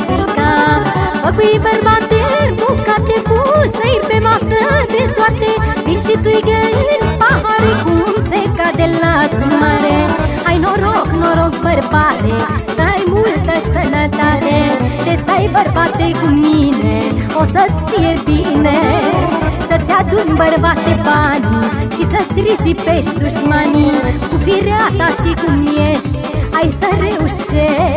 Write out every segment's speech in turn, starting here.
Africa Făcui bărbate, bucate puse pe masă de toate Vin și țuigări în pahare cum se cade la mare Hai noroc, noroc bărbate, să ai multă sănătate. Te stai bărbate cu mine, o să-ți fie bine. Să-ți adun bărbate banii și să-ți risipești dușmanii. Cu firea ta și cum ești, ai să reușești.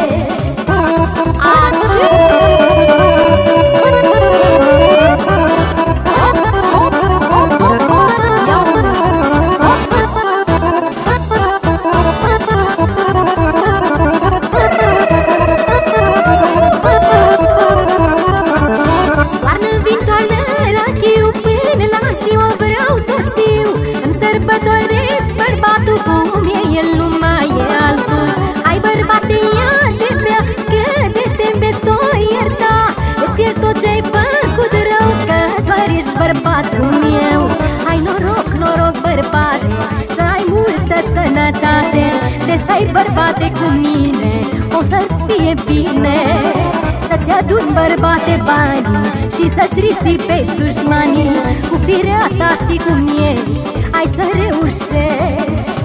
Sănătate De stai bărbate cu mine O să-ți fie bine. Să-ți adun bărbate banii Și să-ți risipești dușmanii. Cu firea ta și cum ești Ai să reușești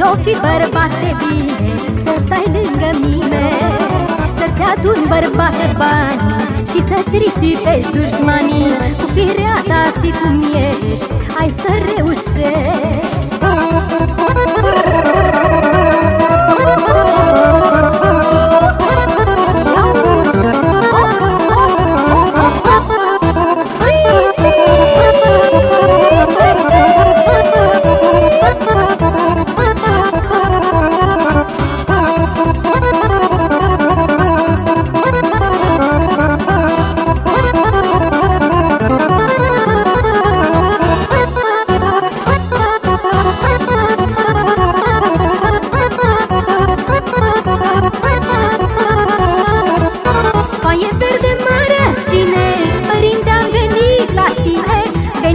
ți-o fi bărbate bine Să stai lângă mine. Să-ți adun bărbate banii Și să-ți risipești dușmanii. Cu firea ta și cum ești Ai să reușești